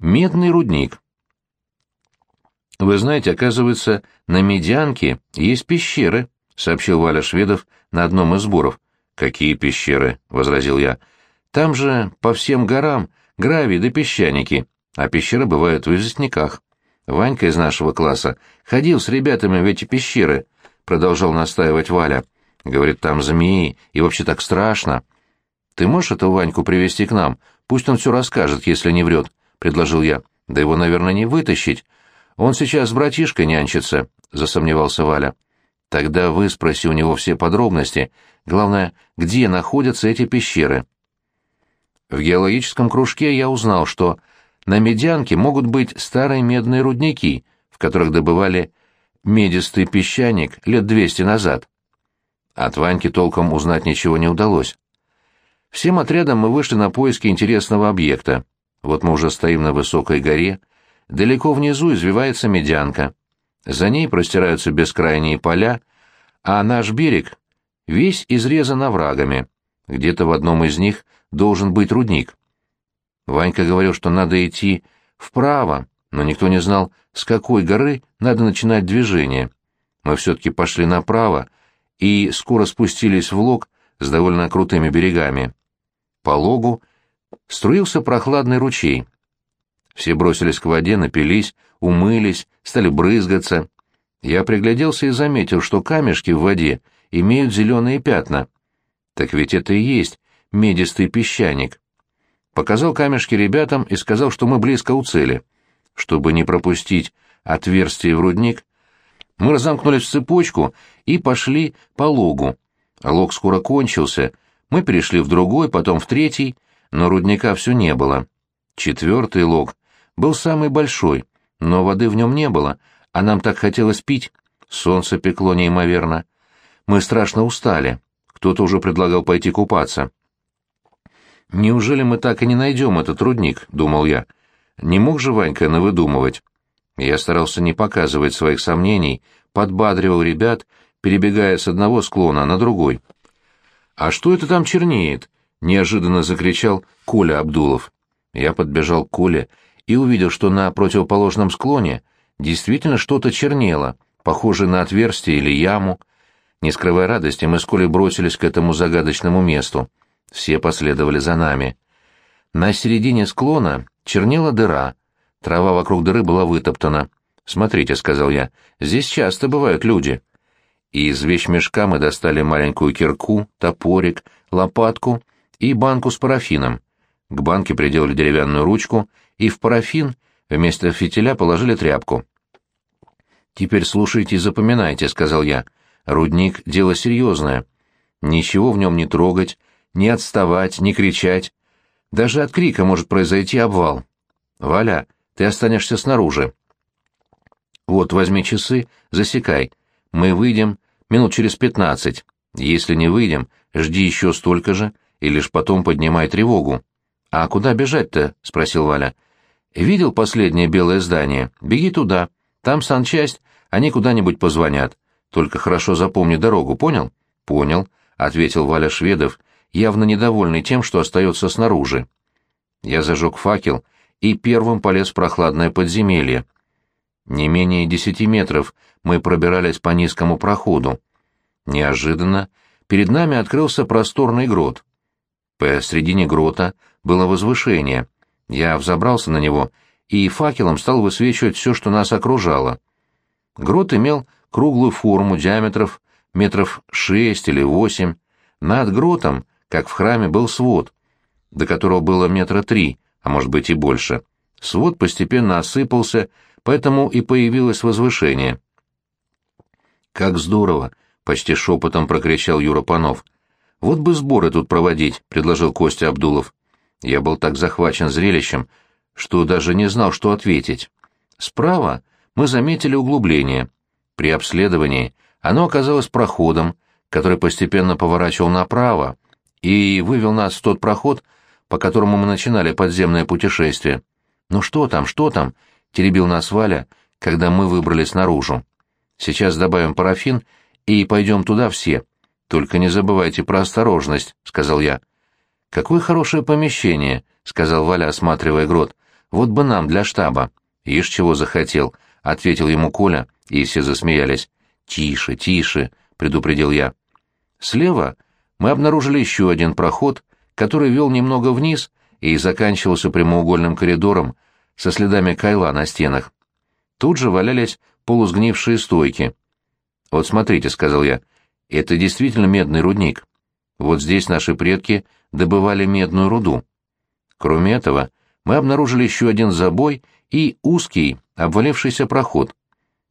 Медный рудник. «Вы знаете, оказывается, на Медянке есть пещеры», — сообщил Валя Шведов на одном из сборов. «Какие пещеры?» — возразил я. «Там же по всем горам гравий да песчаники, а пещеры бывают в известняках. Ванька из нашего класса ходил с ребятами в эти пещеры», — продолжал настаивать Валя. «Говорит, там змеи, и вообще так страшно». «Ты можешь этого Ваньку привести к нам? Пусть он все расскажет, если не врет», — предложил я. «Да его, наверное, не вытащить. Он сейчас с братишкой нянчится», — засомневался Валя. «Тогда вы спроси у него все подробности. Главное, где находятся эти пещеры». В геологическом кружке я узнал, что на Медянке могут быть старые медные рудники, в которых добывали медистый песчаник лет двести назад. От Ваньки толком узнать ничего не удалось. Всем отрядом мы вышли на поиски интересного объекта. Вот мы уже стоим на высокой горе. Далеко внизу извивается медянка. За ней простираются бескрайние поля, а наш берег весь изрезан оврагами. Где-то в одном из них должен быть рудник. Ванька говорил, что надо идти вправо, но никто не знал, с какой горы надо начинать движение. Мы все-таки пошли направо и скоро спустились в лог с довольно крутыми берегами. По логу струился прохладный ручей. Все бросились к воде, напились, умылись, стали брызгаться. Я пригляделся и заметил, что камешки в воде имеют зеленые пятна. Так ведь это и есть медистый песчаник. Показал камешки ребятам и сказал, что мы близко у цели. Чтобы не пропустить отверстие в рудник, мы разомкнулись в цепочку и пошли по логу. Лог скоро кончился, мы перешли в другой, потом в третий, но рудника все не было. Четвертый лог был самый большой, но воды в нем не было, а нам так хотелось пить. Солнце пекло неимоверно. Мы страшно устали. Кто-то уже предлагал пойти купаться. «Неужели мы так и не найдем этот рудник?» — думал я. «Не мог же Ванька навыдумывать?» Я старался не показывать своих сомнений, подбадривал ребят, перебегая с одного склона на другой. «А что это там чернеет?» — неожиданно закричал Коля Абдулов. Я подбежал к Коле и увидел, что на противоположном склоне действительно что-то чернело, похожее на отверстие или яму. Не скрывая радости, мы с Колей бросились к этому загадочному месту. Все последовали за нами. На середине склона чернела дыра. Трава вокруг дыры была вытоптана. «Смотрите», — сказал я, — «здесь часто бывают люди» и из вещмешка мы достали маленькую кирку, топорик, лопатку и банку с парафином. К банке приделали деревянную ручку, и в парафин вместо фитиля положили тряпку. «Теперь слушайте и запоминайте», — сказал я. «Рудник — дело серьезное. Ничего в нем не трогать, не отставать, не кричать. Даже от крика может произойти обвал. Валя, ты останешься снаружи. Вот, возьми часы, засекай. Мы выйдем минут через пятнадцать. Если не выйдем, жди еще столько же и лишь потом поднимай тревогу. А куда бежать-то? спросил Валя. Видел последнее белое здание? Беги туда. Там санчасть, они куда-нибудь позвонят. Только хорошо запомни дорогу, понял? Понял, ответил Валя Шведов, явно недовольный тем, что остается снаружи. Я зажег факел и первым полез в прохладное подземелье. Не менее десяти метров мы пробирались по низкому проходу. Неожиданно перед нами открылся просторный грот. Посредине грота было возвышение. Я взобрался на него и факелом стал высвечивать все, что нас окружало. Грот имел круглую форму диаметров метров шесть или восемь. Над гротом, как в храме, был свод, до которого было метра три, а может быть и больше. Свод постепенно осыпался, поэтому и появилось возвышение. «Как здорово!» — почти шепотом прокричал Юра Панов. «Вот бы сборы тут проводить», — предложил Костя Абдулов. Я был так захвачен зрелищем, что даже не знал, что ответить. Справа мы заметили углубление. При обследовании оно оказалось проходом, который постепенно поворачивал направо и вывел нас в тот проход, по которому мы начинали подземное путешествие. «Ну что там, что там?» — теребил нас Валя, когда мы выбрались наружу. «Сейчас добавим парафин и пойдем туда все. Только не забывайте про осторожность», — сказал я. «Какое хорошее помещение», — сказал Валя, осматривая грот. Вот бы нам для штаба. Ишь, чего захотел, — ответил ему Коля, и все засмеялись. «Тише, тише», — предупредил я. Слева мы обнаружили еще один проход, который вел немного вниз и заканчивался прямоугольным коридором со следами кайла на стенах. Тут же валялись полусгнившие стойки. «Вот смотрите», — сказал я, — «это действительно медный рудник. Вот здесь наши предки добывали медную руду. Кроме этого, мы обнаружили еще один забой и узкий, обвалившийся проход.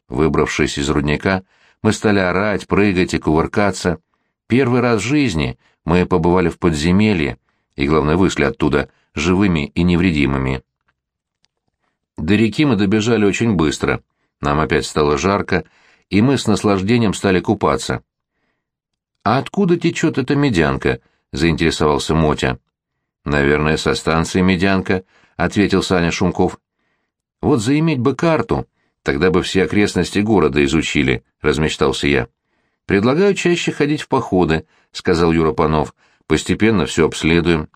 Выбравшись из рудника, мы стали орать, прыгать и кувыркаться. Первый раз в жизни мы побывали в подземелье, и, главное, вышли оттуда живыми и невредимыми. До реки мы добежали очень быстро. Нам опять стало жарко, и мы с наслаждением стали купаться. «А откуда течет эта медянка?» — заинтересовался Мотя. «Наверное, со станции медянка», — ответил Саня Шумков. «Вот заиметь бы карту, тогда бы все окрестности города изучили», — размечтался я. «Предлагаю чаще ходить в походы», — сказал Юра Панов. «Постепенно все обследуем».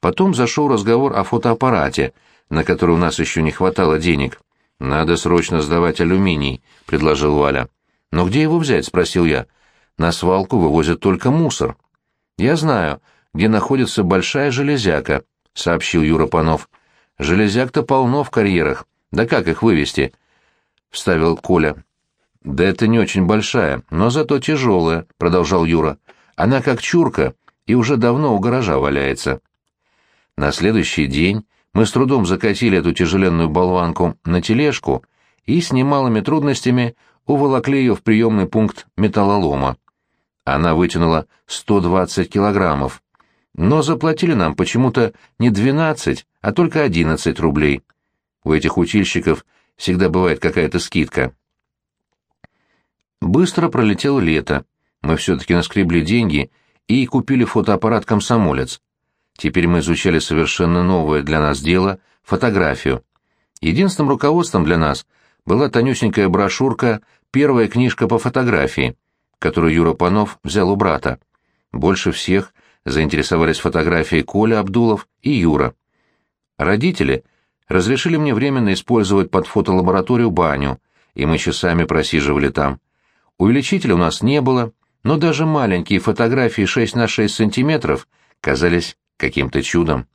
Потом зашел разговор о фотоаппарате, на который у нас еще не хватало денег. «Надо срочно сдавать алюминий», — предложил Валя. «Но где его взять?» — спросил я. «На свалку вывозят только мусор». «Я знаю, где находится большая железяка», — сообщил Юра Панов. «Железяк-то полно в карьерах. Да как их вывести?» — вставил Коля. «Да это не очень большая, но зато тяжелая», — продолжал Юра. «Она как чурка и уже давно у гаража валяется». На следующий день мы с трудом закатили эту тяжеленную болванку на тележку и с немалыми трудностями уволокли ее в приемный пункт металлолома. Она вытянула 120 килограммов. Но заплатили нам почему-то не 12, а только 11 рублей. У этих учильщиков всегда бывает какая-то скидка. Быстро пролетело лето. Мы все-таки наскребли деньги и купили фотоаппарат «Комсомолец». Теперь мы изучали совершенно новое для нас дело — фотографию. Единственным руководством для нас была тонюсенькая брошюрка «Первая книжка по фотографии», которую Юра Панов взял у брата. Больше всех заинтересовались фотографией Коля Абдулов и Юра. Родители разрешили мне временно использовать под фотолабораторию баню, и мы часами просиживали там. Увеличителя у нас не было, но даже маленькие фотографии 6 на 6 сантиметров казались каким-то чудом.